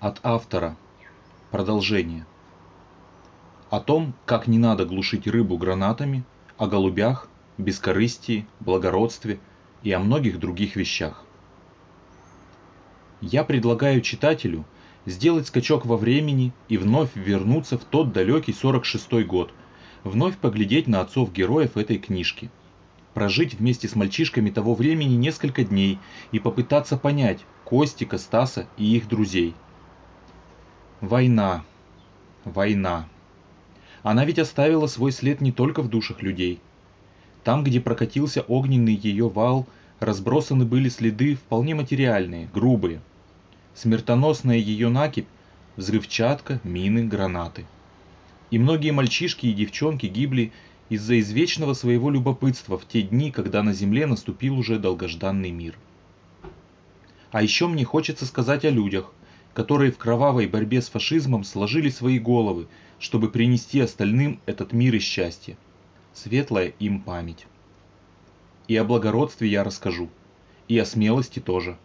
От автора. Продолжение. О том, как не надо глушить рыбу гранатами, о голубях, бескорыстии, благородстве и о многих других вещах. Я предлагаю читателю сделать скачок во времени и вновь вернуться в тот далекий 46 год, вновь поглядеть на отцов героев этой книжки, прожить вместе с мальчишками того времени несколько дней и попытаться понять Костика, Стаса и их друзей. Война. Война. Она ведь оставила свой след не только в душах людей. Там, где прокатился огненный ее вал, разбросаны были следы вполне материальные, грубые. Смертоносная ее накипь, взрывчатка, мины, гранаты. И многие мальчишки и девчонки гибли из-за извечного своего любопытства в те дни, когда на земле наступил уже долгожданный мир. А еще мне хочется сказать о людях, которые в кровавой борьбе с фашизмом сложили свои головы, чтобы принести остальным этот мир и счастье. Светлая им память. И о благородстве я расскажу. И о смелости тоже.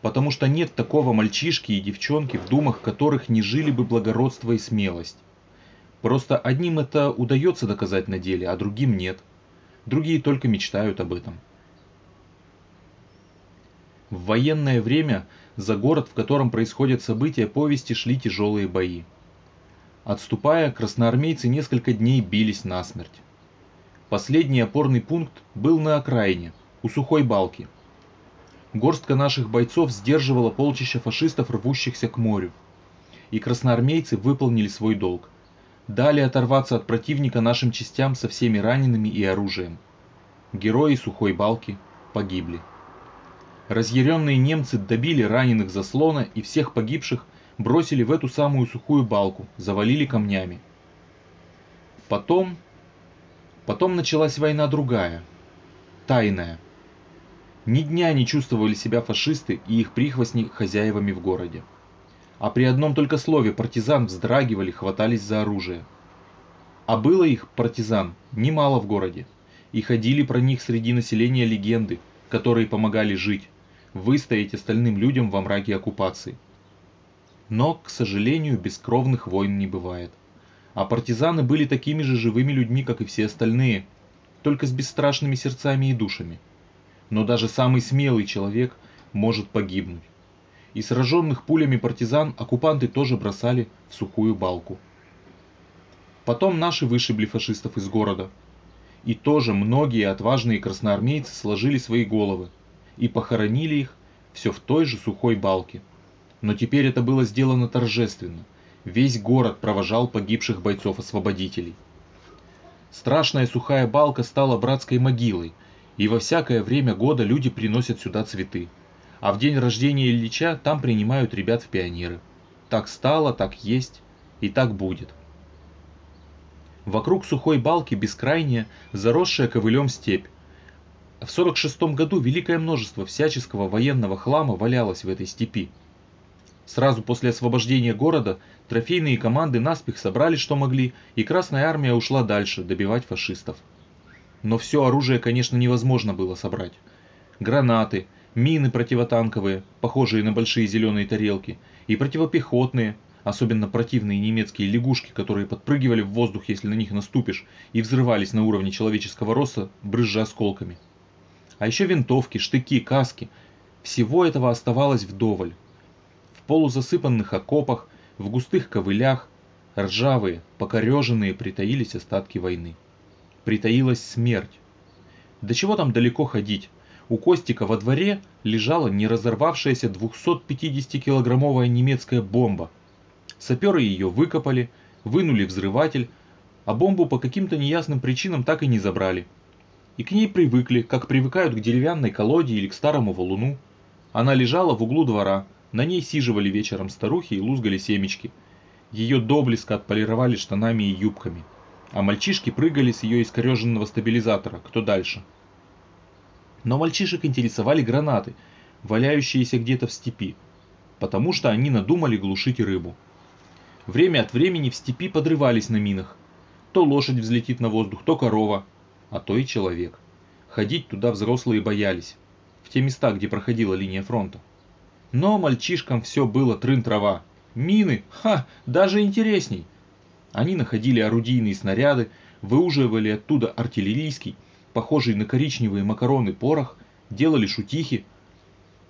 Потому что нет такого мальчишки и девчонки, в думах которых не жили бы благородство и смелость. Просто одним это удается доказать на деле, а другим нет. Другие только мечтают об этом. В военное время за город, в котором происходят события повести, шли тяжелые бои. Отступая, красноармейцы несколько дней бились насмерть. Последний опорный пункт был на окраине, у сухой балки. Горстка наших бойцов сдерживала полчища фашистов, рвущихся к морю. И красноармейцы выполнили свой долг. Дали оторваться от противника нашим частям со всеми ранеными и оружием. Герои сухой балки погибли. Разъяренные немцы добили раненых заслона и всех погибших бросили в эту самую сухую балку, завалили камнями. Потом Потом началась война другая, тайная. Ни дня не чувствовали себя фашисты и их прихвостни хозяевами в городе. А при одном только слове партизан вздрагивали, хватались за оружие. А было их, партизан, немало в городе. И ходили про них среди населения легенды, которые помогали жить, выстоять остальным людям во мраке оккупации. Но, к сожалению, бескровных войн не бывает. А партизаны были такими же живыми людьми, как и все остальные, только с бесстрашными сердцами и душами. Но даже самый смелый человек может погибнуть. И сраженных пулями партизан оккупанты тоже бросали в сухую балку. Потом наши вышибли фашистов из города. И тоже многие отважные красноармейцы сложили свои головы и похоронили их все в той же сухой балке. Но теперь это было сделано торжественно – Весь город провожал погибших бойцов-освободителей. Страшная сухая балка стала братской могилой, и во всякое время года люди приносят сюда цветы. А в день рождения Ильича там принимают ребят в пионеры. Так стало, так есть и так будет. Вокруг сухой балки бескрайняя, заросшая ковылем степь. В 46 году великое множество всяческого военного хлама валялось в этой степи. Сразу после освобождения города трофейные команды наспех собрали что могли, и Красная Армия ушла дальше добивать фашистов. Но все оружие, конечно, невозможно было собрать. Гранаты, мины противотанковые, похожие на большие зеленые тарелки, и противопехотные, особенно противные немецкие лягушки, которые подпрыгивали в воздух, если на них наступишь, и взрывались на уровне человеческого роста, брызжа осколками. А еще винтовки, штыки, каски. Всего этого оставалось вдоволь полузасыпанных окопах, в густых ковылях, ржавые, покореженные притаились остатки войны. Притаилась смерть. До чего там далеко ходить? У Костика во дворе лежала не разорвавшаяся 250-килограммовая немецкая бомба. Саперы ее выкопали, вынули взрыватель, а бомбу по каким-то неясным причинам так и не забрали. И к ней привыкли, как привыкают к деревянной колоде или к старому валуну. Она лежала в углу двора, на ней сиживали вечером старухи и лузгали семечки. Ее доблеско отполировали штанами и юбками. А мальчишки прыгали с ее искореженного стабилизатора, кто дальше. Но мальчишек интересовали гранаты, валяющиеся где-то в степи, потому что они надумали глушить рыбу. Время от времени в степи подрывались на минах. То лошадь взлетит на воздух, то корова, а то и человек. Ходить туда взрослые боялись, в те места, где проходила линия фронта. Но мальчишкам все было трын-трава, Мины, ха, даже интересней. Они находили орудийные снаряды, выуживали оттуда артиллерийский, похожий на коричневые макароны порох, делали шутихи.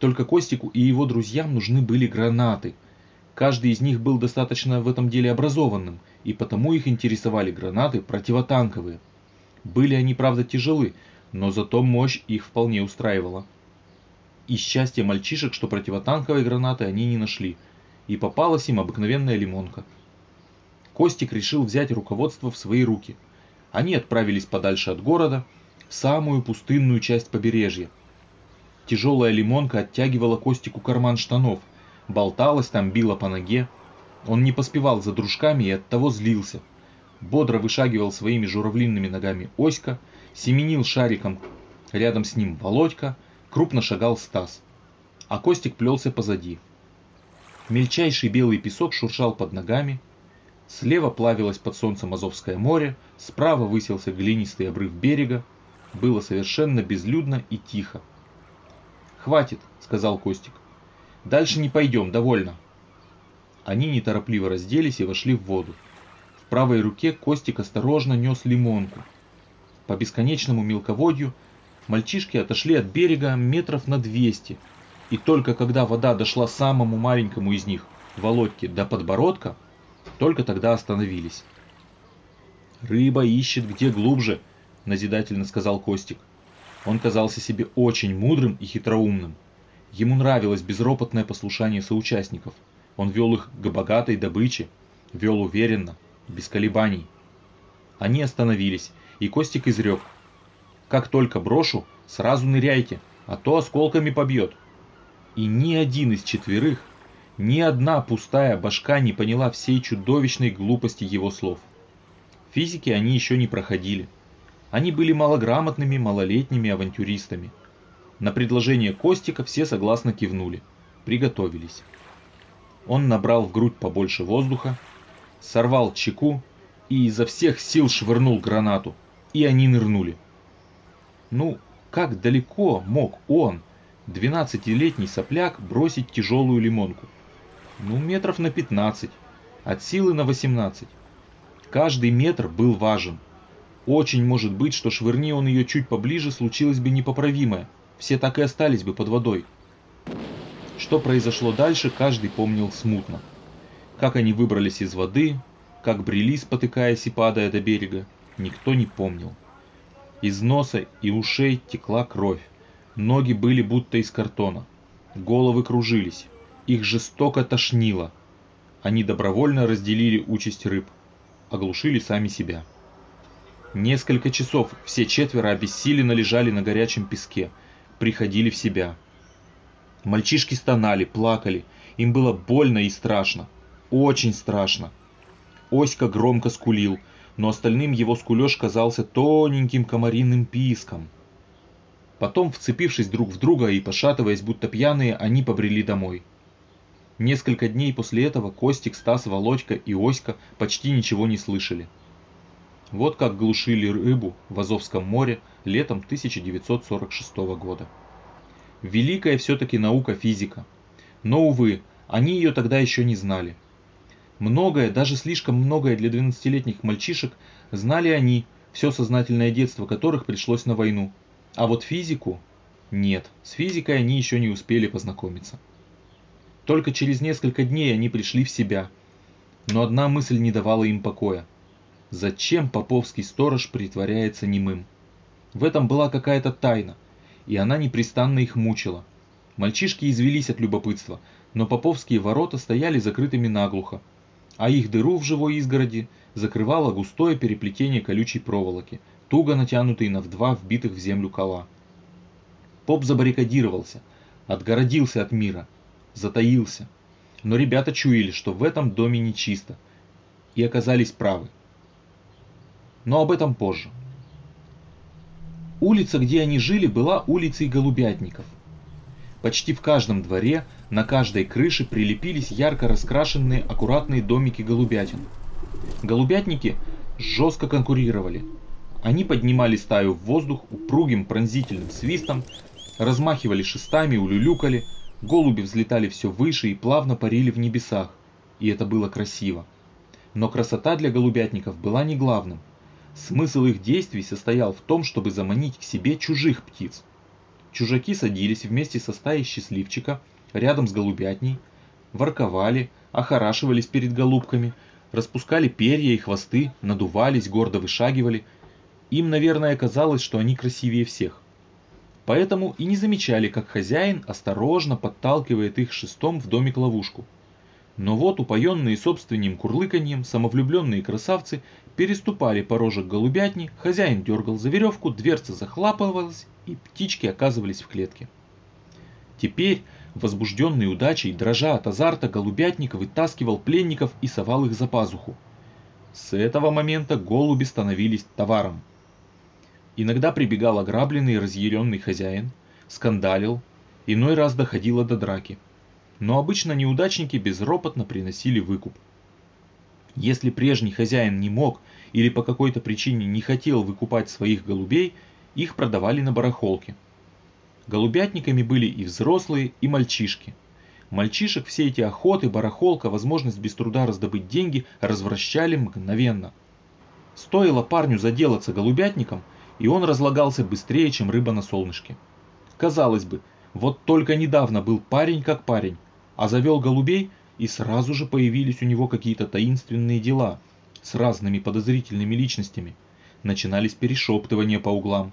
Только Костику и его друзьям нужны были гранаты. Каждый из них был достаточно в этом деле образованным, и потому их интересовали гранаты противотанковые. Были они, правда, тяжелы, но зато мощь их вполне устраивала. И счастье мальчишек, что противотанковой гранаты они не нашли, и попалась им обыкновенная лимонка. Костик решил взять руководство в свои руки. Они отправились подальше от города, в самую пустынную часть побережья. Тяжелая лимонка оттягивала Костику карман штанов, болталась там, била по ноге. Он не поспевал за дружками и оттого злился. Бодро вышагивал своими журавлиными ногами Оська, семенил шариком рядом с ним Володька, крупно шагал Стас. А Костик плелся позади. Мельчайший белый песок шуршал под ногами, слева плавилось под солнцем Азовское море, справа высился глинистый обрыв берега, было совершенно безлюдно и тихо. «Хватит», — сказал Костик. «Дальше не пойдем, довольно». Они неторопливо разделись и вошли в воду. Правой руке Костик осторожно нес лимонку. По бесконечному мелководью мальчишки отошли от берега метров на 200, и только когда вода дошла самому маленькому из них, Володьке, до подбородка, только тогда остановились. «Рыба ищет где глубже», – назидательно сказал Костик. Он казался себе очень мудрым и хитроумным. Ему нравилось безропотное послушание соучастников. Он вел их к богатой добыче, вел уверенно, без колебаний. Они остановились, и Костик изрек. «Как только брошу, сразу ныряйте, а то осколками побьет». И ни один из четверых, ни одна пустая башка не поняла всей чудовищной глупости его слов. Физики они еще не проходили. Они были малограмотными малолетними авантюристами. На предложение Костика все согласно кивнули. Приготовились. Он набрал в грудь побольше воздуха, сорвал чеку и изо всех сил швырнул гранату. И они нырнули. Ну, как далеко мог он, двенадцатилетний сопляк, бросить тяжелую лимонку? Ну, метров на 15, от силы на 18. Каждый метр был важен. Очень может быть, что швырни он ее чуть поближе, случилось бы непоправимое. Все так и остались бы под водой. Что произошло дальше, каждый помнил смутно. Как они выбрались из воды, как брели, спотыкаясь и падая до берега, никто не помнил. Из носа и ушей текла кровь. Ноги были будто из картона. Головы кружились. Их жестоко тошнило. Они добровольно разделили участь рыб. Оглушили сами себя. Несколько часов все четверо обессиленно лежали на горячем песке, приходили в себя. Мальчишки стонали, плакали, им было больно и страшно. Очень страшно. Оська громко скулил, но остальным его скулеж казался тоненьким комариным писком. Потом, вцепившись друг в друга и пошатываясь, будто пьяные, они побрели домой. Несколько дней после этого Костик, Стас, Володька и Оська почти ничего не слышали. Вот как глушили рыбу в Азовском море летом 1946 года. Великая все-таки наука физика. Но, увы, они ее тогда еще не знали. Многое, даже слишком многое для 12-летних мальчишек, знали они, все сознательное детство которых пришлось на войну. А вот физику? Нет, с физикой они еще не успели познакомиться. Только через несколько дней они пришли в себя. Но одна мысль не давала им покоя – Зачем поповский сторож притворяется немым? В этом была какая-то тайна, и она непрестанно их мучила. Мальчишки извелись от любопытства, но поповские ворота стояли закрытыми наглухо, а их дыру в живой изгороди закрывало густое переплетение колючей проволоки, туго натянутой на два вбитых в землю кола. Поп забаррикадировался, отгородился от мира, затаился. Но ребята чуяли, что в этом доме нечисто, и оказались правы но об этом позже. Улица, где они жили, была улицей голубятников. Почти в каждом дворе, на каждой крыше прилепились ярко раскрашенные аккуратные домики голубятин. Голубятники жестко конкурировали. Они поднимали стаю в воздух упругим пронзительным свистом, размахивали шестами, улюлюкали, голуби взлетали все выше и плавно парили в небесах. и это было красиво. Но красота для голубятников была не главным. Смысл их действий состоял в том, чтобы заманить к себе чужих птиц. Чужаки садились вместе со стаей счастливчика рядом с голубятней, ворковали, охорашивались перед голубками, распускали перья и хвосты, надувались, гордо вышагивали. Им, наверное, казалось, что они красивее всех. Поэтому и не замечали, как хозяин осторожно подталкивает их шестом в домик-ловушку. Но вот упоенные собственным курлыканьем самовлюбленные красавцы переступали порожек голубятни, хозяин дергал за веревку, дверца захлапывалась, и птички оказывались в клетке. Теперь возбужденный удачей, дрожа от азарта, голубятник вытаскивал пленников и совал их за пазуху. С этого момента голуби становились товаром. Иногда прибегал ограбленный и разъяренный хозяин, скандалил, иной раз доходило до драки. Но обычно неудачники безропотно приносили выкуп. Если прежний хозяин не мог или по какой-то причине не хотел выкупать своих голубей, их продавали на барахолке – Голубятниками были и взрослые, и мальчишки. Мальчишек все эти охоты, барахолка, возможность без труда раздобыть деньги развращали мгновенно. Стоило парню заделаться голубятником, и он разлагался быстрее, чем рыба на солнышке. Казалось бы, вот только недавно был парень как парень, а завел голубей, и сразу же появились у него какие-то таинственные дела с разными подозрительными личностями. Начинались перешептывания по углам,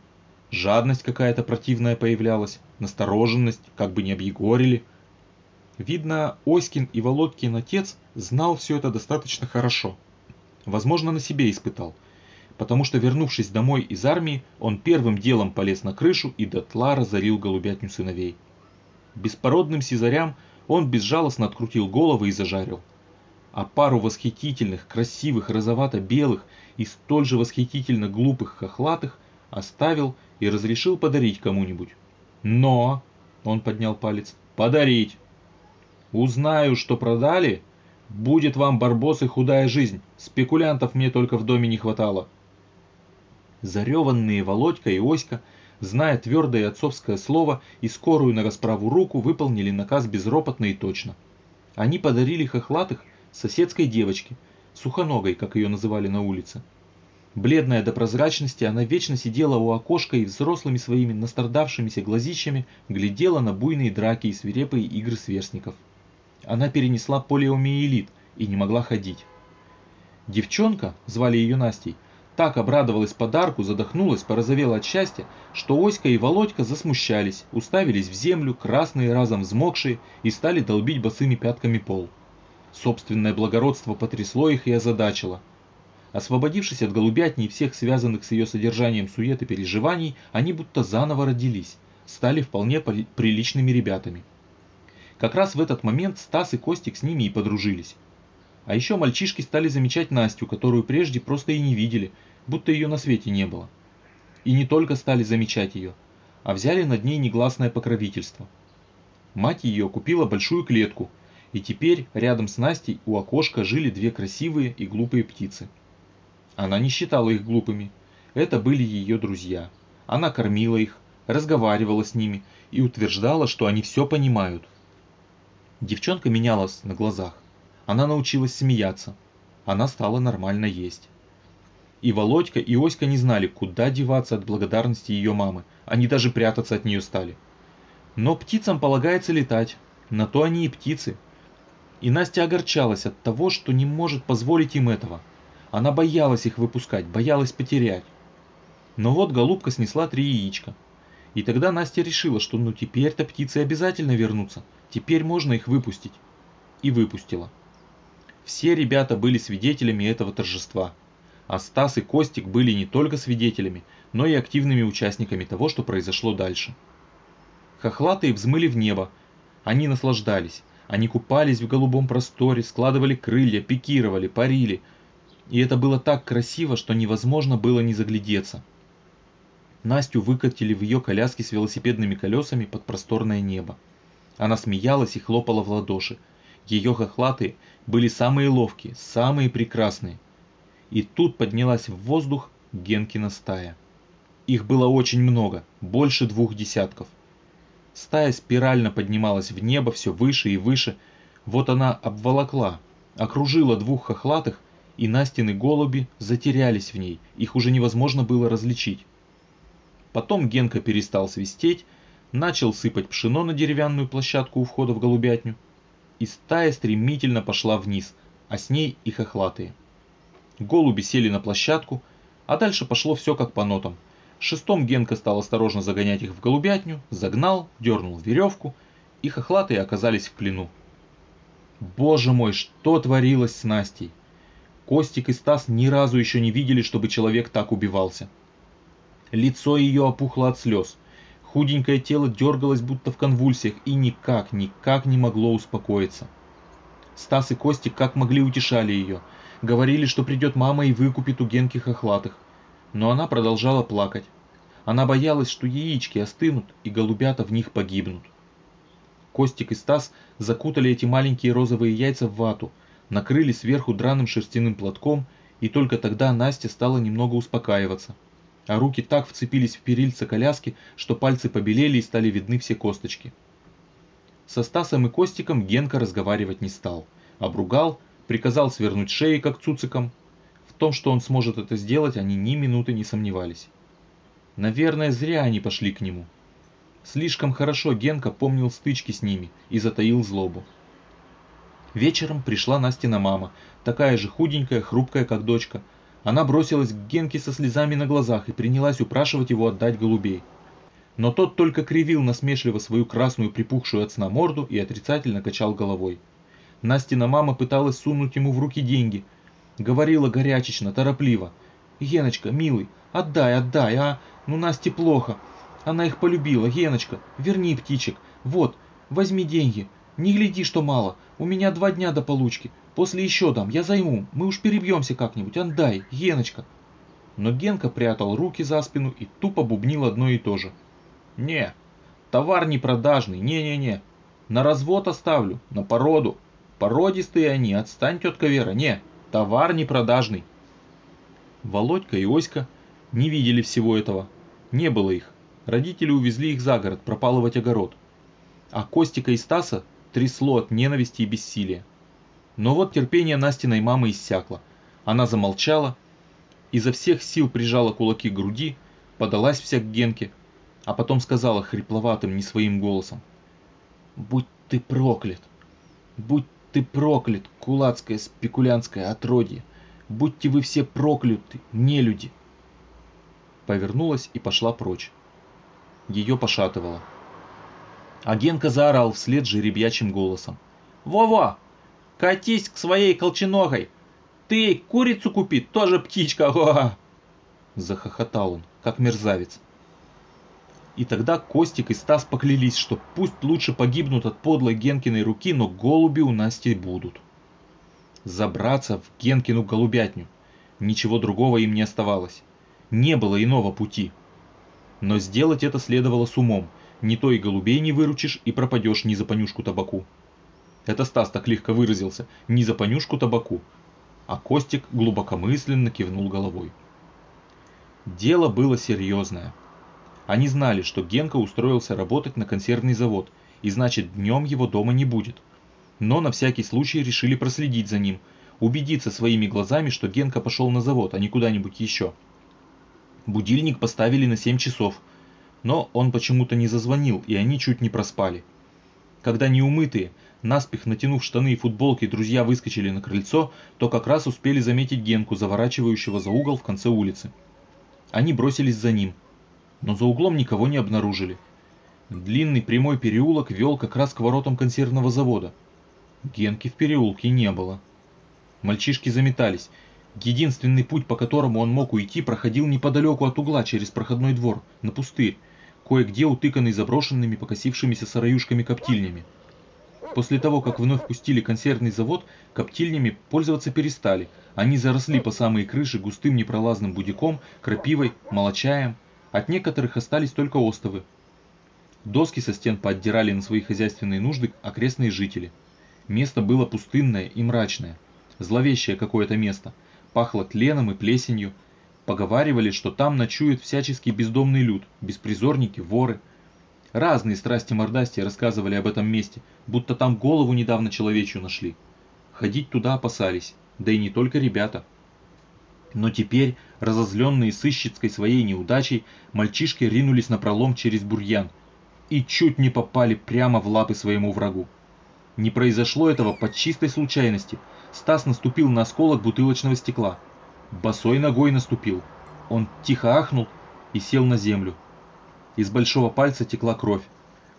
Жадность какая-то противная появлялась, настороженность, как бы не объегорили. Видно, Оськин и Володькин отец знал все это достаточно хорошо. Возможно, на себе испытал. Потому что, вернувшись домой из армии, он первым делом полез на крышу и дотла разорил голубятню сыновей. Беспородным сизарям он безжалостно открутил головы и зажарил. А пару восхитительных, красивых, розовато-белых и столь же восхитительно глупых хохлатых оставил и разрешил подарить кому-нибудь. Но, он поднял палец, подарить. Узнаю, что продали, будет вам барбосы худая жизнь, спекулянтов мне только в доме не хватало. Зареванные Володька и Оська, зная твердое отцовское слово и скорую на расправу руку, выполнили наказ безропотно и точно. Они подарили хохлатых соседской девочке, сухоногой, как ее называли на улице. Бледная до прозрачности, она вечно сидела у окошка и взрослыми своими настрадавшимися глазищами глядела на буйные драки и свирепые игры сверстников. Она перенесла полиомиелит и не могла ходить. Девчонка, звали ее Настей, так обрадовалась подарку, задохнулась, порозовела от счастья, что Оська и Володька засмущались, уставились в землю, красные разом взмокшие, и стали долбить босыми пятками пол. Собственное благородство потрясло их и озадачило – Освободившись от голубятни и всех связанных с ее содержанием сует и переживаний, они будто заново родились, стали вполне приличными ребятами. Как раз в этот момент Стас и Костик с ними и подружились. А еще мальчишки стали замечать Настю, которую прежде просто и не видели, будто ее на свете не было. И не только стали замечать ее, а взяли над ней негласное покровительство. Мать ее купила большую клетку, и теперь рядом с Настей у окошка жили две красивые и глупые птицы. Она не считала их глупыми. Это были ее друзья. Она кормила их, разговаривала с ними и утверждала, что они все понимают. Девчонка менялась на глазах. Она научилась смеяться. Она стала нормально есть. И Володька, и Оська не знали, куда деваться от благодарности ее мамы. Они даже прятаться от нее стали. Но птицам полагается летать. На то они и птицы. И Настя огорчалась от того, что не может позволить им этого. Она боялась их выпускать, боялась потерять. Но вот голубка снесла три яичка. И тогда Настя решила, что ну теперь-то птицы обязательно вернутся, теперь можно их выпустить. И выпустила. Все ребята были свидетелями этого торжества. А Стас и Костик были не только свидетелями, но и активными участниками того, что произошло дальше. Хохлатые взмыли в небо. Они наслаждались. Они купались в голубом просторе, складывали крылья, пикировали, парили – и это было так красиво, что невозможно было не заглядеться. Настю выкатили в ее коляске с велосипедными колесами под просторное небо. Она смеялась и хлопала в ладоши. Ее хохлатые были самые ловкие, самые прекрасные. И тут поднялась в воздух Генкина стая. Их было очень много, больше двух десятков. Стая спирально поднималась в небо все выше и выше. Вот она обволокла, окружила двух хохлатых, и Настины голуби затерялись в ней, их уже невозможно было различить. Потом Генка перестал свистеть, начал сыпать пшено на деревянную площадку у входа в голубятню, и стая стремительно пошла вниз, а с ней и хохлатые. Голуби сели на площадку, а дальше пошло все как по нотам. Шестом Генка стал осторожно загонять их в голубятню, загнал, дернул веревку, и хохлатые оказались в плену. Боже мой, что творилось с Настей? Костик и Стас ни разу еще не видели, чтобы человек так убивался. Лицо ее опухло от слез. Худенькое тело дергалось будто в конвульсиях и никак, никак не могло успокоиться. Стас и Костик как могли утешали ее. Говорили, что придет мама и выкупит у Генки хохлатых. Но она продолжала плакать. Она боялась, что яички остынут и голубята в них погибнут. Костик и Стас закутали эти маленькие розовые яйца в вату, накрыли сверху драным шерстяным платком, и только тогда Настя стала немного успокаиваться. А руки так вцепились в перильца коляски, что пальцы побелели и стали видны все косточки. Со Стасом и Костиком Генка разговаривать не стал. Обругал, приказал свернуть шеи, как цуцикам. В том, что он сможет это сделать, они ни минуты не сомневались. Наверное, зря они пошли к нему. Слишком хорошо Генка помнил стычки с ними и затаил злобу. Вечером пришла Настина мама, такая же худенькая, хрупкая, как дочка. Она бросилась к Генке со слезами на глазах и принялась упрашивать его отдать голубей. Но тот только кривил насмешливо свою красную припухшую от сна морду и отрицательно качал головой. Настина мама пыталась сунуть ему в руки деньги. Говорила горячечно, торопливо. «Геночка, милый, отдай, отдай, а? Ну Насте плохо. Она их полюбила, Геночка, верни птичек. Вот, возьми деньги. Не гляди, что мало. У меня два дня до получки. После еще дам, я займу. Мы уж перебьемся как-нибудь. Отдай, Геночка. Но Генка прятал руки за спину и тупо бубнил одно и то же. Не, товар не продажный, не-не-не. На развод оставлю, на породу. Породистые они, отстань, тетка Вера, не, товар не продажный. Володька и Оська не видели всего этого. Не было их. Родители увезли их за город пропалывать огород. А Костика и Стаса трясло от ненависти и бессилия. Но вот терпение Настиной мамы иссякло. Она замолчала, изо всех сил прижала кулаки к груди, подалась вся к Генке, а потом сказала хрипловатым, не своим голосом. «Будь ты проклят! Будь ты проклят, кулацкое спекулянское отродье! Будьте вы все прокляты, нелюди!» Повернулась и пошла прочь ее пошатывало. А Генка заорал вслед жеребьячим голосом. «Во-во! Катись к своей колченогой! Ты курицу купи, тоже птичка! О Захохотал он, как мерзавец. И тогда Костик и Стас поклялись, что пусть лучше погибнут от подлой Генкиной руки, но голуби у Насти будут. Забраться в Генкину голубятню. Ничего другого им не оставалось. Не было иного пути. Но сделать это следовало с умом, не то и голубей не выручишь и пропадешь ни за понюшку табаку. Это Стас так легко выразился, ни за понюшку табаку. А Костик глубокомысленно кивнул головой. Дело было серьезное. Они знали, что Генка устроился работать на консервный завод, и значит днем его дома не будет. Но на всякий случай решили проследить за ним, убедиться своими глазами, что Генка пошел на завод, а не куда-нибудь еще. Будильник поставили на 7 часов, но он почему-то не зазвонил, и они чуть не проспали. Когда неумытые, наспех натянув штаны и футболки, друзья выскочили на крыльцо, то как раз успели заметить Генку, заворачивающего за угол в конце улицы. Они бросились за ним, но за углом никого не обнаружили. Длинный прямой переулок вел как раз к воротам консервного завода. Генки в переулке не было. Мальчишки заметались, Единственный путь, по которому он мог уйти, проходил неподалеку от угла через проходной двор, на пустырь, кое-где утыканный заброшенными покосившимися сараюшками-коптильнями. После того, как вновь пустили консервный завод, коптильнями пользоваться перестали. Они заросли по самые крыши густым непролазным будиком, крапивой, молочаем. От некоторых остались только остовы. Доски со стен поотдирали на свои хозяйственные нужды окрестные жители. Место было пустынное и мрачное. Зловещее какое-то место – пахло тленом и плесенью. Поговаривали, что там ночует всяческий бездомный люд, беспризорники, воры. Разные страсти мордасти рассказывали об этом месте, будто там голову недавно человечью нашли. ходить туда опасались, да и не только ребята. Но теперь, разозленные сыщицкой своей неудачей, мальчишки ринулись на пролом через бурьян и чуть не попали прямо в лапы своему врагу. Не произошло этого по чистой случайности. Стас наступил на осколок бутылочного стекла. Босой ногой наступил. Он тихо ахнул и сел на землю. Из большого пальца текла кровь.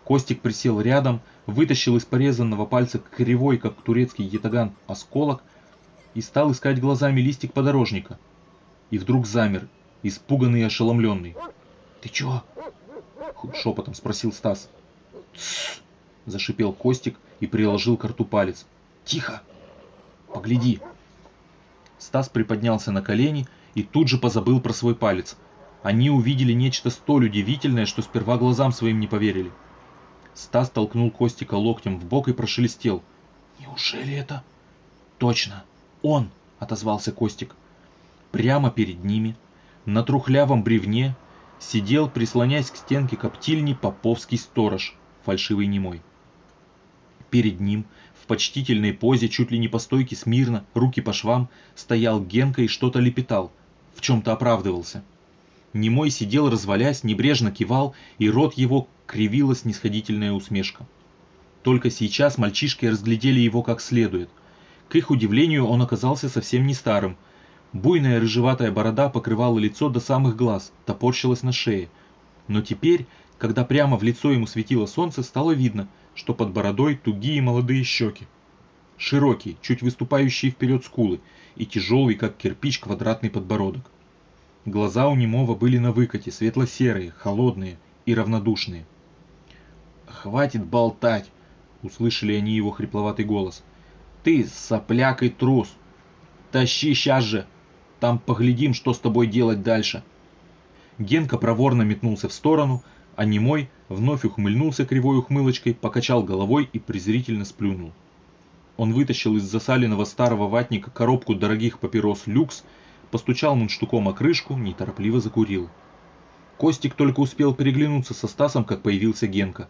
Костик присел рядом, вытащил из порезанного пальца кривой, как турецкий ятаган, осколок и стал искать глазами листик подорожника. И вдруг замер, испуганный и ошеломленный. «Ты чего?» — шепотом спросил Стас. «Тссс!» — зашипел Костик и приложил к рту палец. «Тихо! Погляди!» Стас приподнялся на колени и тут же позабыл про свой палец. Они увидели нечто столь удивительное, что сперва глазам своим не поверили. Стас толкнул Костика локтем в бок и прошелестел. «Неужели это?» «Точно! Он!» — отозвался Костик. Прямо перед ними, на трухлявом бревне, сидел, прислонясь к стенке коптильни, поповский сторож, фальшивый немой. Перед ним, в почтительной позе, чуть ли не по стойке смирно, руки по швам, стоял Генка и что-то лепетал, в чем-то оправдывался. Немой сидел, развалясь, небрежно кивал, и рот его кривила снисходительная усмешка. Только сейчас мальчишки разглядели его как следует. К их удивлению, он оказался совсем не старым. Буйная рыжеватая борода покрывала лицо до самых глаз, топорщилась на шее. Но теперь, когда прямо в лицо ему светило солнце, стало видно, что под бородой тугие молодые щеки. Широкие, чуть выступающие вперед скулы и тяжелый, как кирпич, квадратный подбородок. Глаза у немого были на выкате, светло-серые, холодные и равнодушные. «Хватит болтать!» — услышали они его хрипловатый голос. «Ты, сопляк и трус! Тащи сейчас же! Там поглядим, что с тобой делать дальше!» Генка проворно метнулся в сторону, а немой вновь ухмыльнулся кривой ухмылочкой, покачал головой и презрительно сплюнул. Он вытащил из засаленного старого ватника коробку дорогих папирос «Люкс» постучал мундштуком о крышку, неторопливо закурил. Костик только успел переглянуться со Стасом, как появился Генка.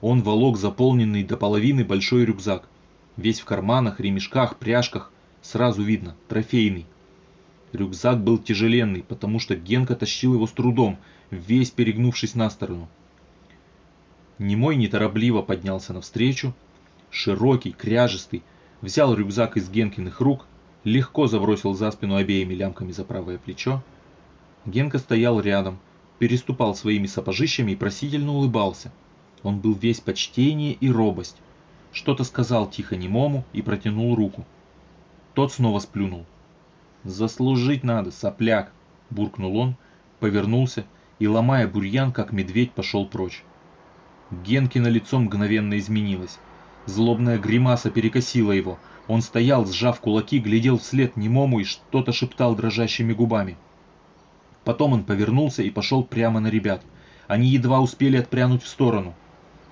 Он волок заполненный до половины большой рюкзак. Весь в карманах, ремешках, пряжках. Сразу видно, трофейный. Рюкзак был тяжеленный, потому что Генка тащил его с трудом, весь перегнувшись на сторону. Немой неторопливо поднялся навстречу. Широкий, кряжестый, взял рюкзак из Генкиных рук, легко забросил за спину обеими лямками за правое плечо. Генка стоял рядом, переступал своими сапожищами и просительно улыбался. Он был весь почтение и робость. Что-то сказал тихо немому и протянул руку. Тот снова сплюнул. «Заслужить надо, сопляк!» – буркнул он, повернулся и, ломая бурьян, как медведь, пошел прочь. Генкино лицо мгновенно изменилось. Злобная гримаса перекосила его – он стоял, сжав кулаки, глядел вслед немому и что-то шептал дрожащими губами. Потом он повернулся и пошел прямо на ребят. Они едва успели отпрянуть в сторону.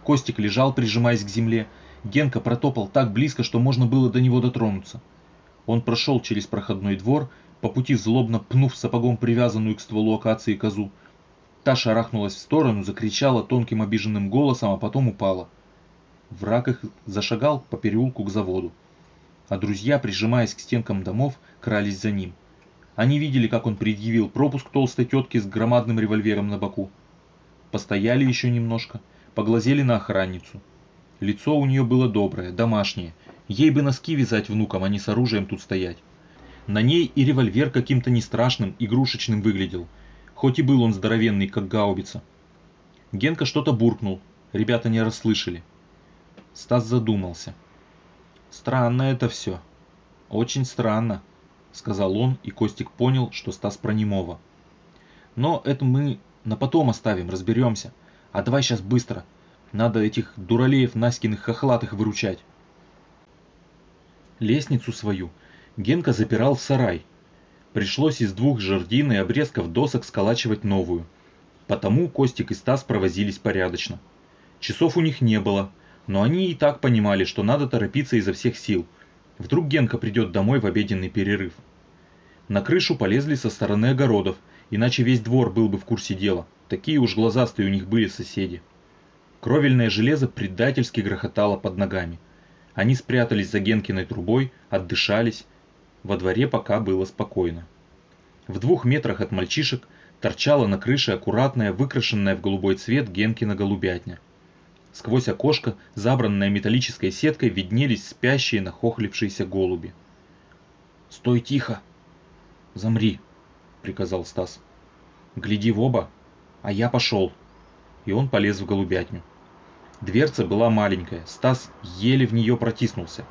Костик лежал, прижимаясь к земле. Генка протопал так близко, что можно было до него дотронуться. Он прошел через проходной двор, по пути злобно пнув сапогом привязанную к стволу акации козу. Та шарахнулась в сторону, закричала тонким обиженным голосом, а потом упала. Враг их зашагал по переулку к заводу а друзья, прижимаясь к стенкам домов, крались за ним. Они видели, как он предъявил пропуск толстой тетке с громадным револьвером на боку. Постояли еще немножко, поглазели на охранницу. Лицо у нее было доброе, домашнее. Ей бы носки вязать внукам, а не с оружием тут стоять. На ней и револьвер каким-то не страшным, игрушечным выглядел. Хоть и был он здоровенный, как гаубица. Генка что-то буркнул. Ребята не расслышали. Стас задумался. Странно это все. Очень странно, сказал он, и Костик понял, что Стас про немого. Но это мы на потом оставим, разберемся. А давай сейчас быстро. Надо этих дуралеев Наськиных хохлатых выручать. Лестницу свою Генка запирал в сарай. Пришлось из двух жердин и обрезков досок сколачивать новую. Потому Костик и Стас провозились порядочно. Часов у них не было, но они и так понимали, что надо торопиться изо всех сил. Вдруг Генка придет домой в обеденный перерыв. На крышу полезли со стороны огородов, иначе весь двор был бы в курсе дела. Такие уж глазастые у них были соседи. Кровельное железо предательски грохотало под ногами. Они спрятались за Генкиной трубой, отдышались. Во дворе пока было спокойно. В двух метрах от мальчишек торчала на крыше аккуратная, выкрашенная в голубой цвет Генкина голубятня. Сквозь окошко, забранное металлической сеткой, виднелись спящие нахохлившиеся голуби. «Стой тихо!» «Замри!» — приказал Стас. «Гляди в оба, а я пошел!» И он полез в голубятню. Дверца была маленькая, Стас еле в нее протиснулся.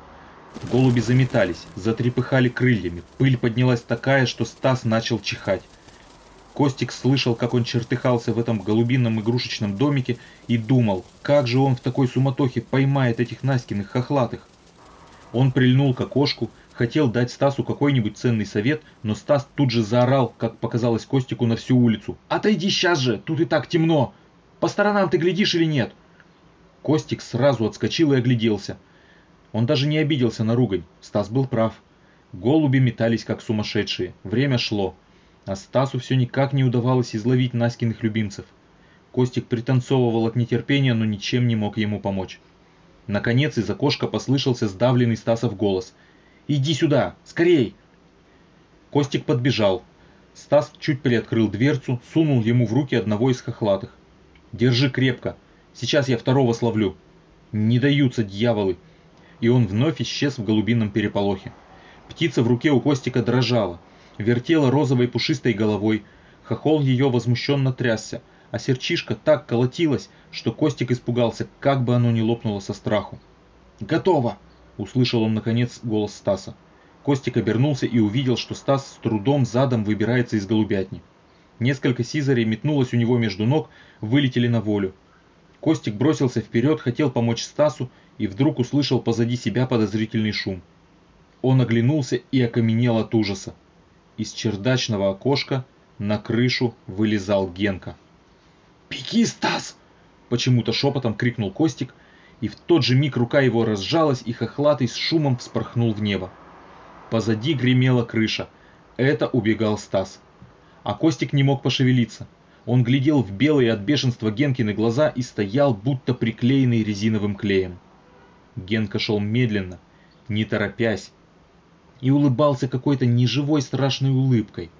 Голуби заметались, затрепыхали крыльями, пыль поднялась такая, что Стас начал чихать. Костик слышал, как он чертыхался в этом голубином игрушечном домике и думал, как же он в такой суматохе поймает этих Наськиных хохлатых. Он прильнул к окошку, хотел дать Стасу какой-нибудь ценный совет, но Стас тут же заорал, как показалось Костику на всю улицу. «Отойди сейчас же, тут и так темно! По сторонам ты глядишь или нет?» Костик сразу отскочил и огляделся. Он даже не обиделся на ругань. Стас был прав. Голуби метались как сумасшедшие. Время шло. А Стасу все никак не удавалось изловить Наськиных любимцев. Костик пританцовывал от нетерпения, но ничем не мог ему помочь. Наконец из окошка послышался сдавленный Стасов голос. «Иди сюда! Скорей!» Костик подбежал. Стас чуть приоткрыл дверцу, сунул ему в руки одного из хохлатых. «Держи крепко!» Сейчас я второго словлю. Не даются дьяволы. И он вновь исчез в голубином переполохе. Птица в руке у Костика дрожала, вертела розовой пушистой головой. Хохол ее возмущенно трясся, а серчишка так колотилась, что Костик испугался, как бы оно не лопнуло со страху. «Готово!» – услышал он наконец голос Стаса. Костик обернулся и увидел, что Стас с трудом задом выбирается из голубятни. Несколько сизарей метнулось у него между ног, вылетели на волю. Костик бросился вперед, хотел помочь Стасу и вдруг услышал позади себя подозрительный шум. Он оглянулся и окаменел от ужаса. Из чердачного окошка на крышу вылезал Генка. «Беги, Стас!» – почему-то шепотом крикнул Костик, и в тот же миг рука его разжалась, и хохлатый с шумом вспорхнул в небо. Позади гремела крыша. Это убегал Стас. А Костик не мог пошевелиться – он глядел в белые от бешенства Генкины глаза и стоял, будто приклеенный резиновым клеем. Генка шел медленно, не торопясь, и улыбался какой-то неживой страшной улыбкой.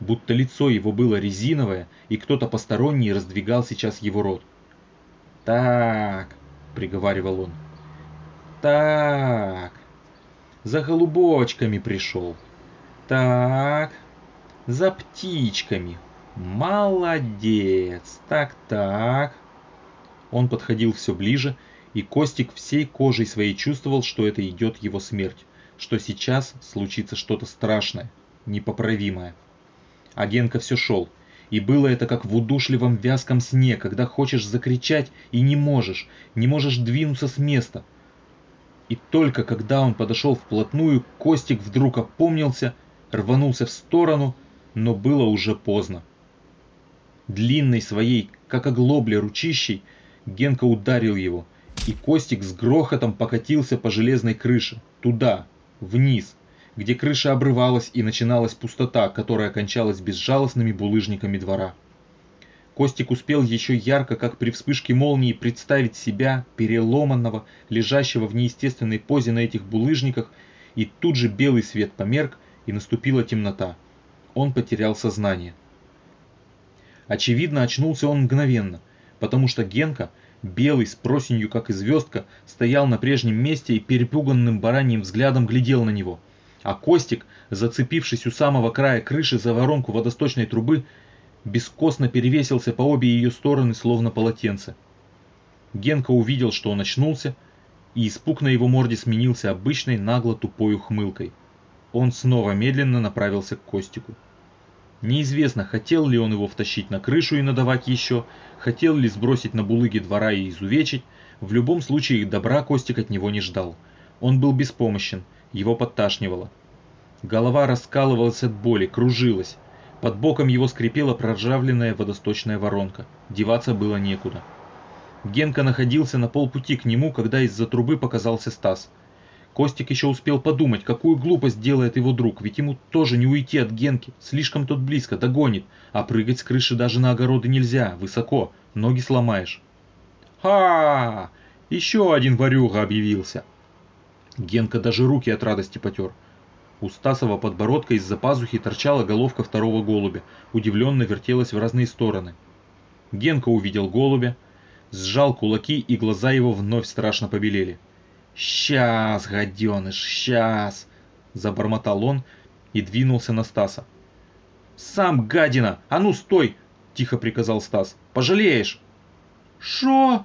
Будто лицо его было резиновое, и кто-то посторонний раздвигал сейчас его рот. «Так», — приговаривал он, — «так, за голубочками пришел, так, за птичками, Молодец. Так-так. Он подходил все ближе, и Костик всей кожей своей чувствовал, что это идет его смерть, что сейчас случится что-то страшное, непоправимое. А Генка все шел, и было это как в удушливом вязком сне, когда хочешь закричать и не можешь, не можешь двинуться с места. И только когда он подошел вплотную, Костик вдруг опомнился, рванулся в сторону, но было уже поздно. Длинной своей, как оглобля ручищей, Генка ударил его, и Костик с грохотом покатился по железной крыше, туда, вниз, где крыша обрывалась и начиналась пустота, которая кончалась безжалостными булыжниками двора. Костик успел еще ярко, как при вспышке молнии, представить себя, переломанного, лежащего в неестественной позе на этих булыжниках, и тут же белый свет померк, и наступила темнота. Он потерял сознание. Очевидно, очнулся он мгновенно, потому что Генка, белый с просенью как и звездка, стоял на прежнем месте и перепуганным бараньим взглядом глядел на него. А Костик, зацепившись у самого края крыши за воронку водосточной трубы, бескостно перевесился по обе ее стороны, словно полотенце. Генка увидел, что он очнулся, и испуг на его морде сменился обычной нагло тупой ухмылкой. Он снова медленно направился к Костику. Неизвестно, хотел ли он его втащить на крышу и надавать еще, хотел ли сбросить на булыги двора и изувечить, в любом случае добра Костик от него не ждал. Он был беспомощен, его подташнивало. Голова раскалывалась от боли, кружилась. Под боком его скрипела проржавленная водосточная воронка. Деваться было некуда. Генка находился на полпути к нему, когда из-за трубы показался Стас – Костик еще успел подумать, какую глупость делает его друг, ведь ему тоже не уйти от Генки, слишком тот близко, догонит, а прыгать с крыши даже на огороды нельзя, высоко, ноги сломаешь. «Ха! Еще один ворюга объявился!» Генка даже руки от радости потер. У Стасова подбородка из-за пазухи торчала головка второго голубя, удивленно вертелась в разные стороны. Генка увидел голубя, сжал кулаки, и глаза его вновь страшно побелели. «Сейчас, гаденыш, сейчас!» – забормотал он и двинулся на Стаса. «Сам гадина! А ну стой!» – тихо приказал Стас. «Пожалеешь!» «Шо?»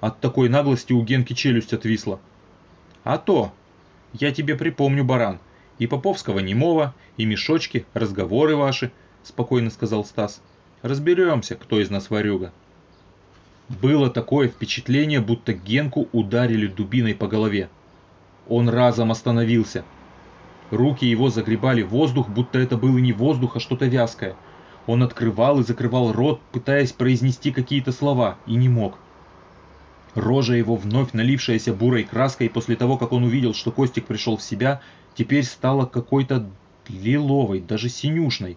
От такой наглости у Генки челюсть отвисла. «А то! Я тебе припомню, баран, и Поповского немого, и мешочки, разговоры ваши», – спокойно сказал Стас. «Разберемся, кто из нас варюга». Было такое впечатление, будто Генку ударили дубиной по голове. Он разом остановился. Руки его загребали воздух, будто это было не воздух, а что-то вязкое. Он открывал и закрывал рот, пытаясь произнести какие-то слова, и не мог. Рожа его, вновь налившаяся бурой краской после того, как он увидел, что Костик пришел в себя, теперь стала какой-то лиловой, даже синюшной.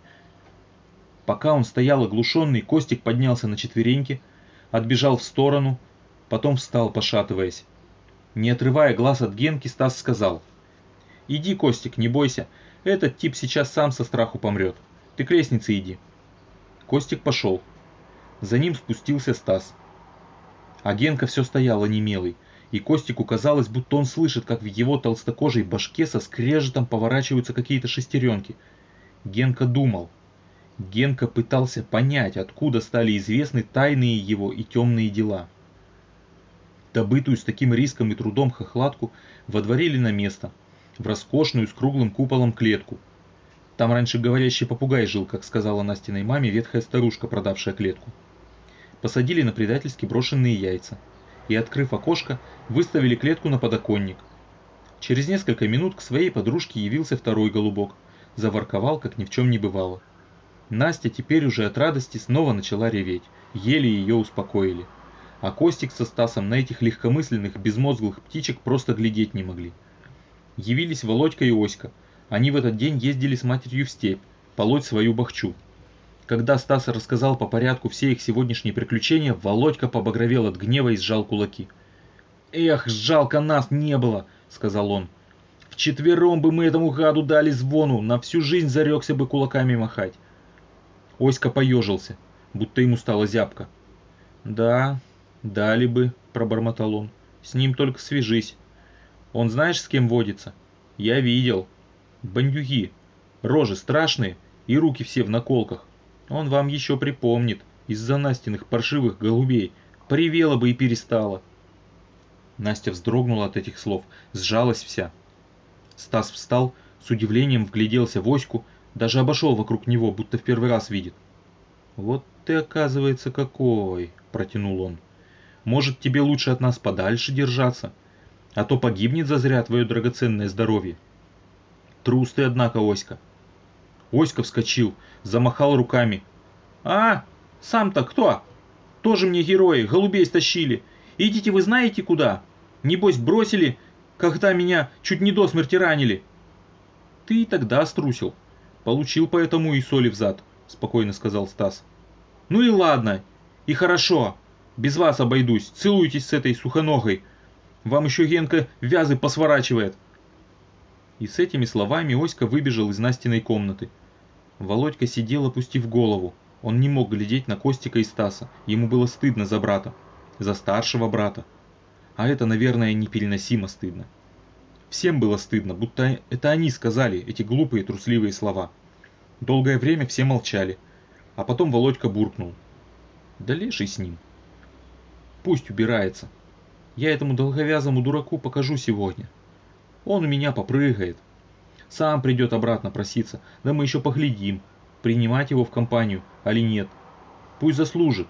Пока он стоял оглушенный, Костик поднялся на четвереньки, отбежал в сторону, потом встал, пошатываясь. Не отрывая глаз от Генки, Стас сказал. «Иди, Костик, не бойся, этот тип сейчас сам со страху помрет. Ты к лестнице иди». Костик пошел. За ним спустился Стас. А Генка все стоял онемелый, и Костику казалось, будто он слышит, как в его толстокожей башке со скрежетом поворачиваются какие-то шестеренки. Генка думал – Генка пытался понять, откуда стали известны тайные его и темные дела. Добытую с таким риском и трудом хохлатку водворили на место, в роскошную с круглым куполом клетку. Там раньше говорящий попугай жил, как сказала Настиной маме ветхая старушка, продавшая клетку. Посадили на предательски брошенные яйца и, открыв окошко, выставили клетку на подоконник. Через несколько минут к своей подружке явился второй голубок, заворковал, как ни в чем не бывало. Настя теперь уже от радости снова начала реветь, еле ее успокоили. А Костик со Стасом на этих легкомысленных, безмозглых птичек просто глядеть не могли. Явились Володька и Оська. Они в этот день ездили с матерью в степь, полоть свою бахчу. Когда Стас рассказал по порядку все их сегодняшние приключения, Володька побагровел от гнева и сжал кулаки. «Эх, жалко нас не было!» — сказал он. «Вчетвером бы мы этому гаду дали звону, на всю жизнь зарекся бы кулаками махать. Оська поежился, будто ему стало зябко. «Да, дали бы», – пробормотал он. «С ним только свяжись. Он знаешь, с кем водится? Я видел. Бандюги. Рожи страшные и руки все в наколках. Он вам еще припомнит из-за Настиных паршивых голубей. Привела бы и перестала». Настя вздрогнула от этих слов, сжалась вся. Стас встал, с удивлением вгляделся в Оську даже обошел вокруг него, будто в первый раз видит. «Вот ты, оказывается, какой!» – протянул он. «Может, тебе лучше от нас подальше держаться? А то погибнет зазря твое драгоценное здоровье». Трус ты, однако, Оська. Оська вскочил, замахал руками. «А, сам-то кто? Тоже мне герои, голубей стащили. Идите вы знаете куда? Небось бросили, когда меня чуть не до смерти ранили». «Ты и тогда струсил», Получил поэтому и соли в зад, спокойно сказал Стас. Ну и ладно, и хорошо. Без вас обойдусь, целуйтесь с этой сухоногой. Вам еще Генка вязы посворачивает. И с этими словами Оська выбежал из Настиной комнаты. Володька сидел, опустив голову. Он не мог глядеть на Костика и Стаса. Ему было стыдно за брата. За старшего брата. А это, наверное, непереносимо стыдно. Всем было стыдно, будто это они сказали эти глупые трусливые слова. Долгое время все молчали, а потом Володька буркнул. Да леший с ним. Пусть убирается. Я этому долговязому дураку покажу сегодня. Он у меня попрыгает. Сам придет обратно проситься, да мы еще поглядим, принимать его в компанию, али нет. Пусть заслужит.